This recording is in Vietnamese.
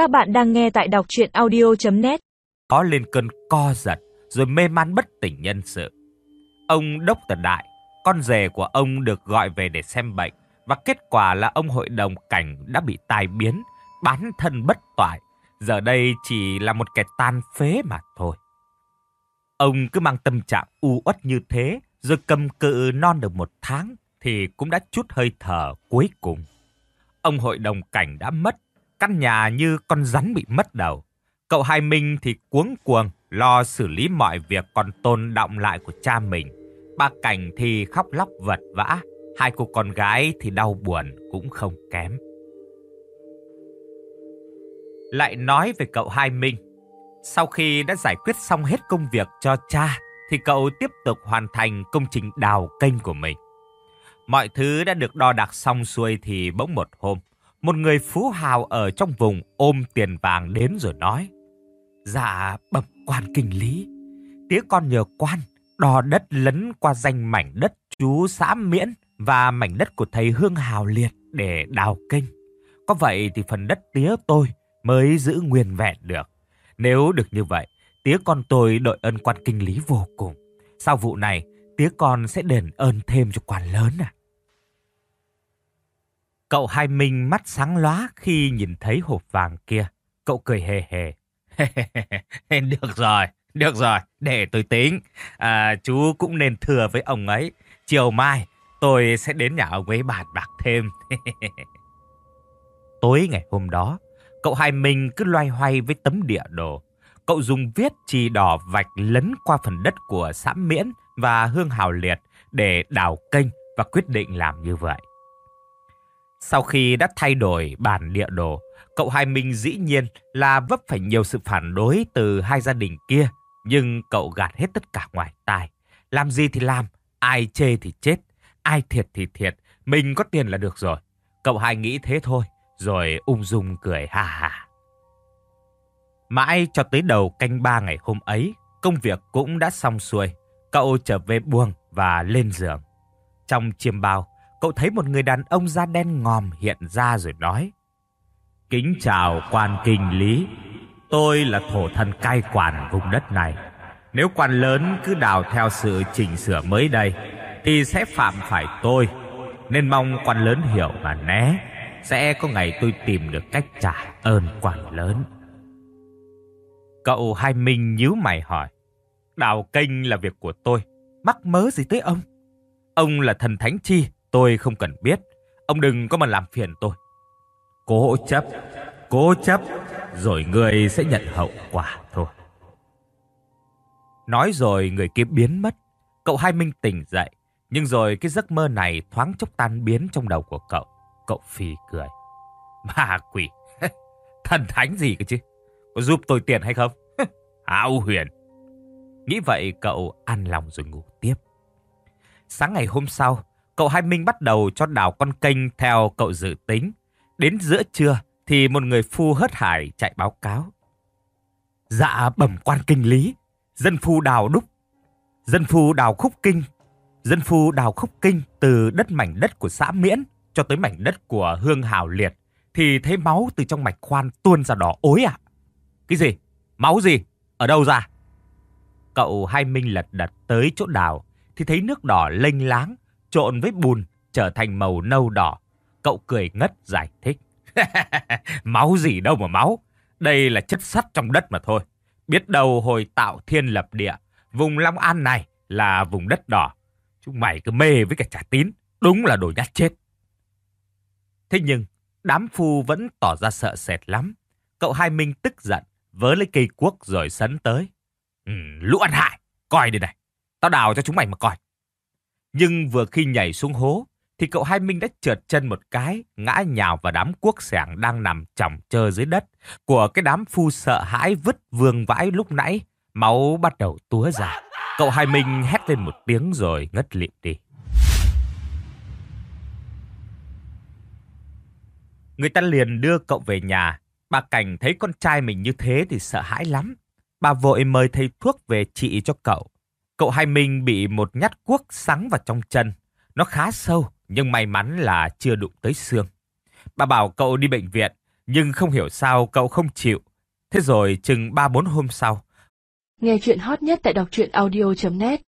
Các bạn đang nghe tại đọc chuyện audio.net Có lên cơn co giật rồi mê man bất tỉnh nhân sự. Ông Đốc Tần Đại, con rể của ông được gọi về để xem bệnh và kết quả là ông hội đồng cảnh đã bị tai biến, bán thân bất toại. Giờ đây chỉ là một kẻ tan phế mà thôi. Ông cứ mang tâm trạng u uất như thế rồi cầm cự non được một tháng thì cũng đã chút hơi thở cuối cùng. Ông hội đồng cảnh đã mất, căn nhà như con rắn bị mất đầu. Cậu Hai Minh thì cuống cuồng lo xử lý mọi việc còn tồn động lại của cha mình. Bà Cảnh thì khóc lóc vật vã, hai cô con gái thì đau buồn cũng không kém. Lại nói về cậu Hai Minh. Sau khi đã giải quyết xong hết công việc cho cha, thì cậu tiếp tục hoàn thành công trình đào kênh của mình. Mọi thứ đã được đo đạc xong xuôi thì bỗng một hôm, một người phú hào ở trong vùng ôm tiền vàng đến rồi nói. Dạ, bẩm quan kinh lý, tía con nhờ quan đo đất lấn qua danh mảnh đất chú xã Miễn và mảnh đất của thầy Hương Hào Liệt để đào kênh. Có vậy thì phần đất tía tôi mới giữ nguyên vẹn được. Nếu được như vậy, tía con tôi đội ơn quan kinh lý vô cùng. Sau vụ này, tía con sẽ đền ơn thêm cho quan lớn à. Cậu Hai Minh mắt sáng lóa khi nhìn thấy hộp vàng kia. Cậu cười hề hề. được rồi, được rồi, để tôi tính. À, chú cũng nên thừa với ông ấy. Chiều mai tôi sẽ đến nhà ông ấy bàn bạc thêm. Tối ngày hôm đó, cậu Hai Minh cứ loay hoay với tấm địa đồ. Cậu dùng viết chì đỏ vạch lấn qua phần đất của xã Miễn và Hương Hào Liệt để đào kênh và quyết định làm như vậy. Sau khi đã thay đổi bản địa đồ, cậu Hai Minh dĩ nhiên là vấp phải nhiều sự phản đối từ hai gia đình kia, nhưng cậu gạt hết tất cả ngoài tai. Làm gì thì làm, ai chê thì chết, ai thiệt thì thiệt, mình có tiền là được rồi. Cậu Hai nghĩ thế thôi, rồi ung dung cười ha ha. Mãi cho tới đầu canh ba ngày hôm ấy, công việc cũng đã xong xuôi. Cậu trở về buồng và lên giường. Trong chiêm bao, cậu thấy một người đàn ông da đen ngòm hiện ra rồi nói. Kính chào quan kinh lý, tôi là thổ thần cai quản vùng đất này. Nếu quan lớn cứ đào theo sự chỉnh sửa mới đây, thì sẽ phạm phải tôi. Nên mong quan lớn hiểu và né, sẽ có ngày tôi tìm được cách trả ơn quan lớn. Cậu Hai Minh nhíu mày hỏi. Đào kênh là việc của tôi, mắc mớ gì tới ông? Ông là thần thánh chi, tôi không cần biết. Ông đừng có mà làm phiền tôi. Cố chấp, cố chấp, rồi người sẽ nhận hậu quả thôi. Nói rồi người kia biến mất. Cậu Hai Minh tỉnh dậy. Nhưng rồi cái giấc mơ này thoáng chốc tan biến trong đầu của cậu. Cậu phì cười. Ma quỷ, thần thánh gì cơ chứ? Có giúp tôi tiền hay không? Hảo huyền. Nghĩ vậy cậu an lòng rồi ngủ tiếp. Sáng ngày hôm sau, cậu Hai Minh bắt đầu cho đào con kênh theo cậu dự tính. Đến giữa trưa thì một người phu hớt hải chạy báo cáo. Dạ bẩm quan kinh lý, dân phu đào đúc, dân phu đào khúc kinh, dân phu đào khúc kinh từ đất mảnh đất của xã Miễn cho tới mảnh đất của Hương Hào Liệt thì thấy máu từ trong mạch khoan tuôn ra đỏ ối ạ. Cái gì? Máu gì? Ở đâu ra? Cậu Hai Minh lật đật tới chỗ đào thì thấy nước đỏ lênh láng trộn với bùn trở thành màu nâu đỏ. Cậu cười ngất giải thích. máu gì đâu mà máu. Đây là chất sắt trong đất mà thôi. Biết đâu hồi tạo thiên lập địa, vùng Long An này là vùng đất đỏ. Chúng mày cứ mê với cả trả tín. Đúng là đồ nhát chết. Thế nhưng, đám phu vẫn tỏ ra sợ sệt lắm. Cậu Hai Minh tức giận, vớ lấy cây cuốc rồi sấn tới. Ừ, lũ ăn hại, coi đây này. Tao đào cho chúng mày mà coi. Nhưng vừa khi nhảy xuống hố, thì cậu Hai Minh đã trượt chân một cái, ngã nhào vào đám cuốc sẻng đang nằm chỏng chơ dưới đất. Của cái đám phu sợ hãi vứt vương vãi lúc nãy, máu bắt đầu túa ra. Cậu Hai Minh hét lên một tiếng rồi ngất lịm đi. Người ta liền đưa cậu về nhà. Bà Cảnh thấy con trai mình như thế thì sợ hãi lắm. Bà vội mời thầy thuốc về trị cho cậu. Cậu Hai Minh bị một nhát cuốc sáng vào trong chân. Nó khá sâu, nhưng may mắn là chưa đụng tới xương. Bà bảo cậu đi bệnh viện, Nhưng không hiểu sao cậu không chịu. Thế rồi chừng 3-4 hôm sau. Nghe chuyện hot nhất tại đọc truyện audio.net